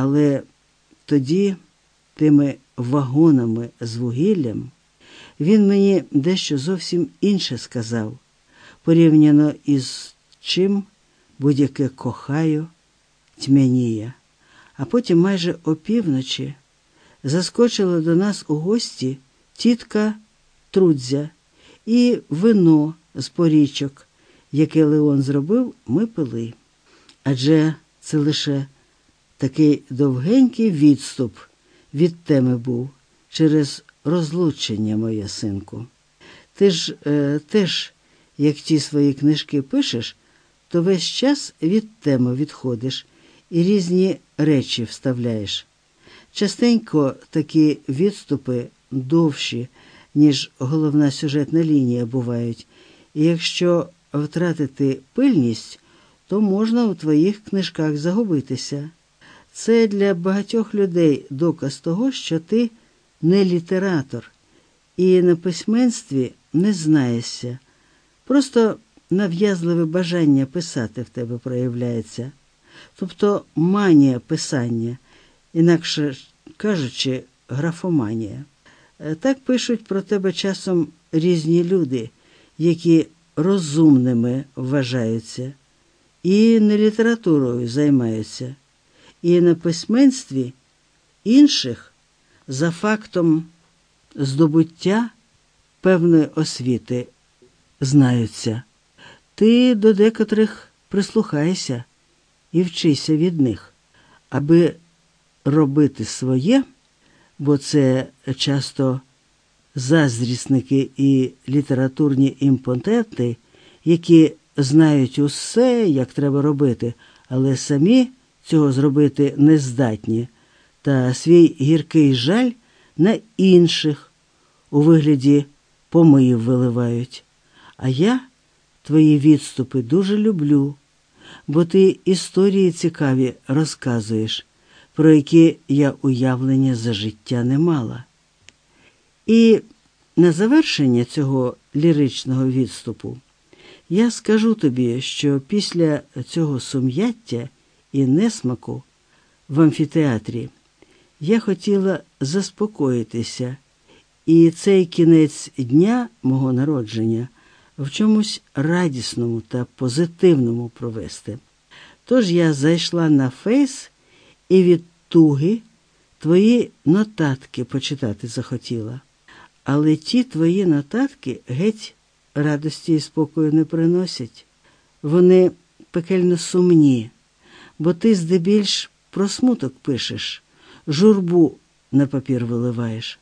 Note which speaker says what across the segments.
Speaker 1: Але тоді, тими вагонами з вугіллям, він мені дещо зовсім інше сказав, порівняно із чим будь-яке кохаю тьмяніє. А потім майже опівночі заскочила до нас у гості тітка Трудзя і вино з порічок, яке Леон зробив, ми пили. Адже це лише такий довгенький відступ від теми був через розлучення, моє синку. Ти ж е, теж, як ті свої книжки пишеш, то весь час від теми відходиш і різні речі вставляєш. Частенько такі відступи довші, ніж головна сюжетна лінія бувають, і якщо втратити пильність, то можна у твоїх книжках загубитися. Це для багатьох людей доказ того, що ти не літератор і на письменстві не знаєшся. Просто нав'язливе бажання писати в тебе проявляється, тобто манія писання, інакше кажучи, графоманія. Е, Так пишуть про тебе часом різні люди, які розумними вважаються, і не літературою займаються, і на письменстві інших за фактом здобуття певної освіти знаються. Ти до декотрих прислухайся і вчися від них, аби робити своє, бо це часто заздрісники і літературні імпотенти, які знають усе, як треба робити, але самі цього зробити не здатні, та свій гіркий жаль на інших у вигляді помиїв виливають. А я твої відступи дуже люблю, бо ти історії цікаві розказуєш, про які я уявлення за життя не мала. І на завершення цього ліричного відступу я скажу тобі, що після цього сум'яття і несмаку в амфітеатрі я хотіла заспокоїтися, і цей кінець дня мого народження в чомусь радісному та позитивному провести. Тож я зайшла на фейс і від туги твої нотатки почитати захотіла. Але ті твої нотатки геть радості і спокою не приносять. Вони пекельно сумні, бо ти здебільш про смуток пишеш, журбу на папір виливаєш,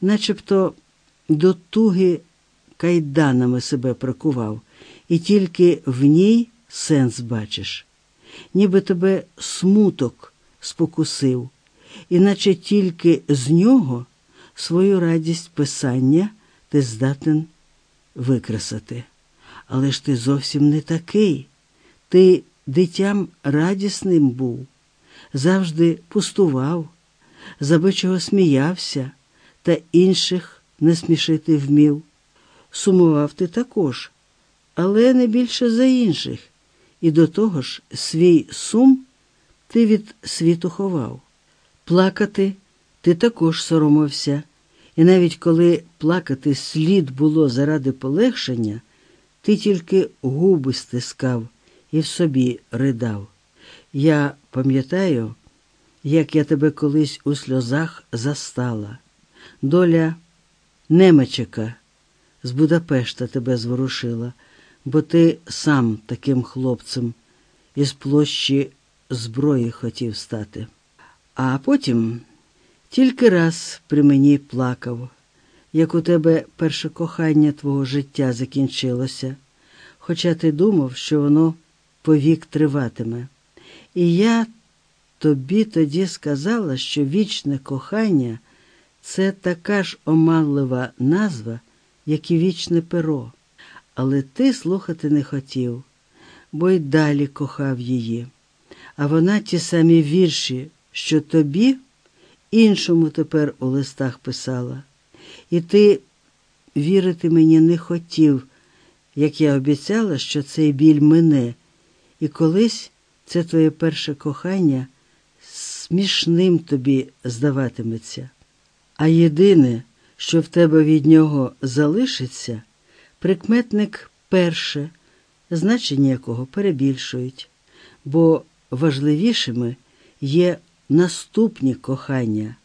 Speaker 1: начебто до туги кайданами себе прикував, і тільки в ній сенс бачиш, ніби тебе смуток спокусив, іначе тільки з нього свою радість писання ти здатен викресати. Але ж ти зовсім не такий. Ти дитям радісним був, завжди пустував, забичого сміявся та інших не смішити вмів. Сумував ти також, але не більше за інших, і до того ж свій сум ти від світу ховав. Плакати ти також соромився, і навіть коли плакати слід було заради полегшення, ти тільки губи стискав і в собі ридав. Я пам'ятаю, як я тебе колись у сльозах застала. Доля Немечика з Будапешта тебе зворушила, бо ти сам таким хлопцем із площі зброї хотів стати. А потім тільки раз при мені плакав, як у тебе перше кохання твого життя закінчилося, хоча ти думав, що воно повік триватиме. І я тобі тоді сказала, що вічне кохання це така ж оманлива назва, як і вічне перо. Але ти слухати не хотів, бо й далі кохав її. А вона ті самі вірші, що тобі, іншому тепер у листах писала. І ти вірити мені не хотів, як я обіцяла, що цей біль мине, і колись це твоє перше кохання смішним тобі здаватиметься. А єдине, що в тебе від нього залишиться, прикметник перше, значення якого перебільшують, бо важливішими є наступні кохання,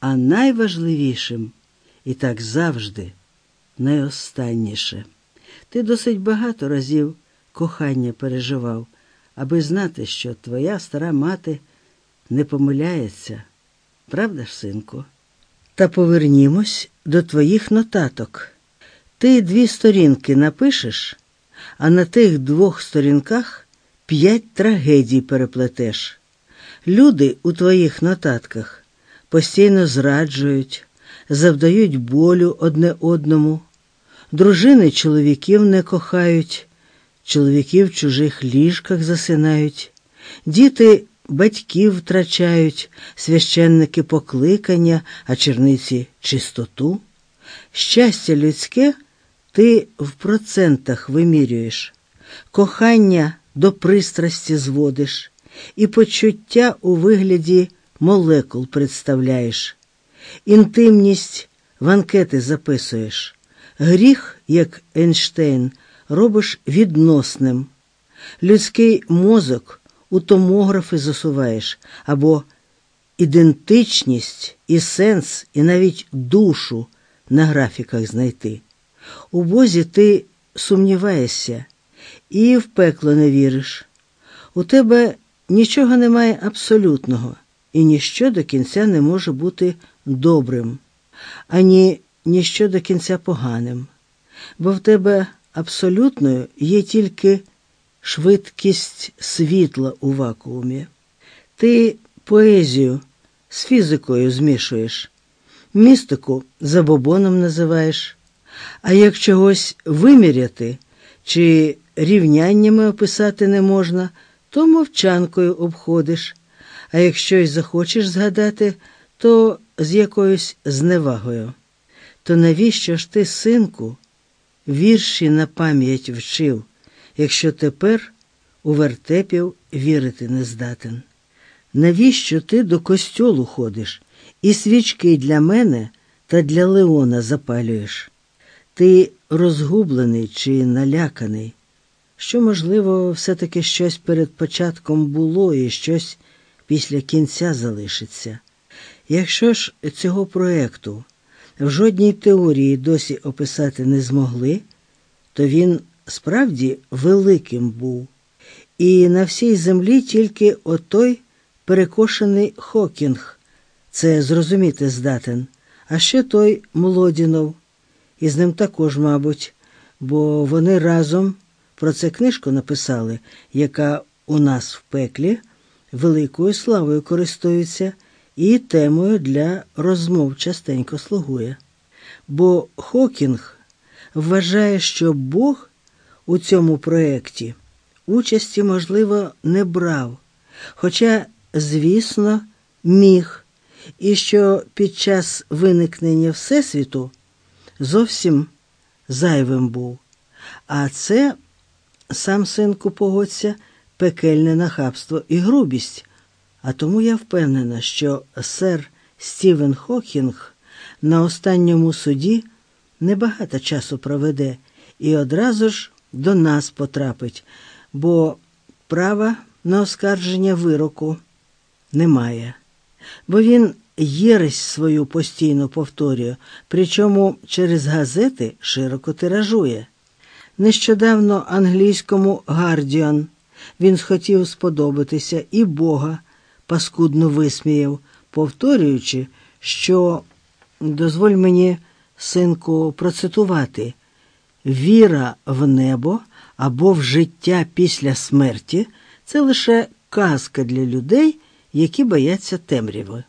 Speaker 1: а найважливішим і так завжди найостанніше. Ти досить багато разів кохання переживав, аби знати, що твоя стара мати не помиляється. Правда ж, синку? Та повернімось до твоїх нотаток. Ти дві сторінки напишеш, а на тих двох сторінках п'ять трагедій переплетеш. Люди у твоїх нотатках постійно зраджують, завдають болю одне одному, дружини чоловіків не кохають, чоловіки в чужих ліжках засинають, діти батьків втрачають, священники покликання, а черниці чистоту. Щастя людське ти в процентах вимірюєш, кохання до пристрасті зводиш, і почуття у вигляді молекул представляєш, інтимність в анкети записуєш, гріх, як Ейнштейн, робиш відносним, людський мозок у томографи засуваєш або ідентичність і сенс, і навіть душу на графіках знайти. У Бозі ти сумніваєшся і в пекло не віриш. У тебе нічого немає абсолютного, і ніщо до кінця не може бути добрим, ані ніщо до кінця поганим, бо в тебе абсолютною є тільки швидкість світла у вакуумі. Ти поезію з фізикою змішуєш, містику забобоном називаєш, а як чогось виміряти чи рівняннями описати не можна, то мовчанкою обходиш, а якщо й захочеш згадати, то з якоюсь зневагою. То навіщо ж ти, синку, вірші на пам'ять вчив, якщо тепер у вертепів вірити не здатен? Навіщо ти до костьолу ходиш і свічки для мене та для Леона запалюєш? Ти розгублений чи наляканий, що, можливо, все-таки щось перед початком було і щось після кінця залишиться. Якщо ж цього проекту в жодній теорії досі описати не змогли, то він справді великим був, і на всій землі тільки отой перекошений Хокінг, це зрозуміти здатен, а ще той Млодінов, і з ним також, мабуть, бо вони разом про це книжку написали, яка у нас в пеклі великою славою користується і темою для розмов частенько слугує. Бо Хокінг вважає, що Бог у цьому проєкті участі, можливо, не брав, хоча, звісно, міг, і що під час виникнення Всесвіту зовсім зайвим був. А це, сам синку погодься, пекельне нахабство і грубість. А тому я впевнена, що сер Стівен Хокінг на останньому суді небагато часу проведе і одразу ж до нас потрапить, бо права на оскарження вироку немає. Бо він єресь свою постійно повторює, причому через газети широко тиражує. Нещодавно англійському Гардіан він схотів сподобатися і Бога паскудно висміяв, повторюючи, що дозволь мені, синку, процитувати віра в небо або в життя після смерті це лише казка для людей, які бояться темряви.